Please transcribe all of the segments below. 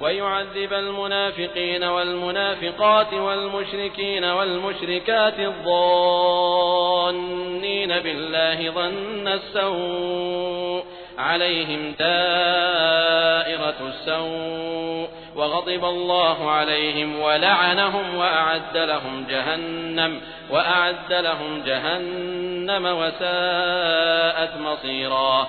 ويعذب المنافقين والمنافقات والمشركين والمشركات الظانين بالله ظن السوء عليهم دائرة السوء وغضب الله عليهم ولعنهم وأعد لهم جهنم وأعد لهم جهنم وساءت مصيرا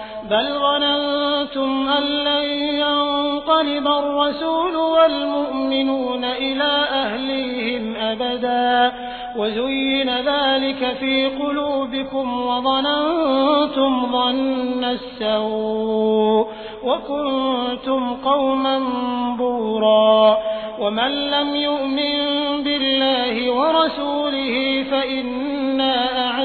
بل ظننتم أن لن ينقلب الرسول والمؤمنون إلى أهليهم أبدا وزين ذلك في قلوبكم وظننتم ظن السوء وكنتم قوما بورا ومن لم يؤمن بالله ورسوله فإنا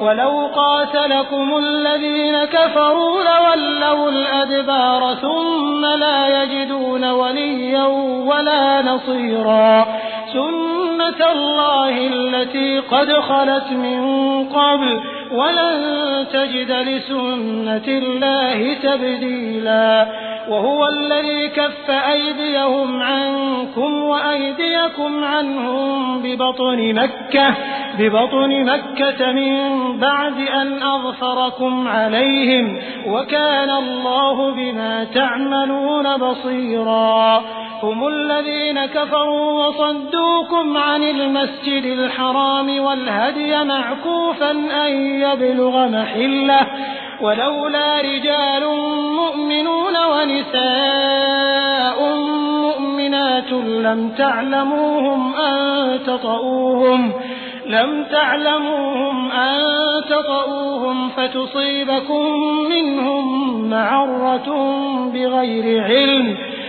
ولو قاتلكم الذين كفروا لولوا الأدبار ثم لا يجدون وليا ولا نصيرا. سنة الله التي قد خلت من قبل ولن تجد لسنة الله تبديلا. وهو الذي كف أيديهم عنكم وأيديكم عنهم ببطن مكة ببطن مكة من بعد أن أظفركم عليهم وكان الله بما تعملون بصيرا. هم الذين كفروا وصدوكم عن المسجد الحرام والهدي معكوفا أن يبلغ محلة. ولولا رجال مؤمنون ونساء مؤمنات لم تعلموهم أن تطؤوهم لم تعلموهم أن تطؤوهم فتصيبكم منهم معرة بغير علم.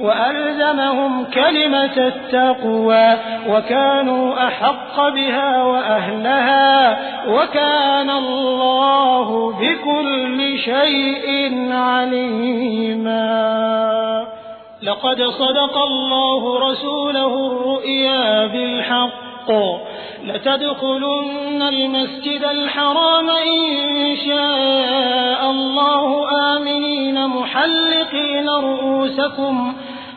وألزمهم كلمة التقوى وكانوا أحق بها وأهلها وكان الله بكل شيء عليما. لقد صدق الله رسوله الرؤيا بالحق. لتدخلن المسجد الحرام إن شاء الله آمنين محلقين رؤوسكم.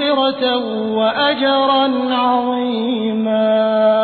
مغفرة وأجرا عظيما.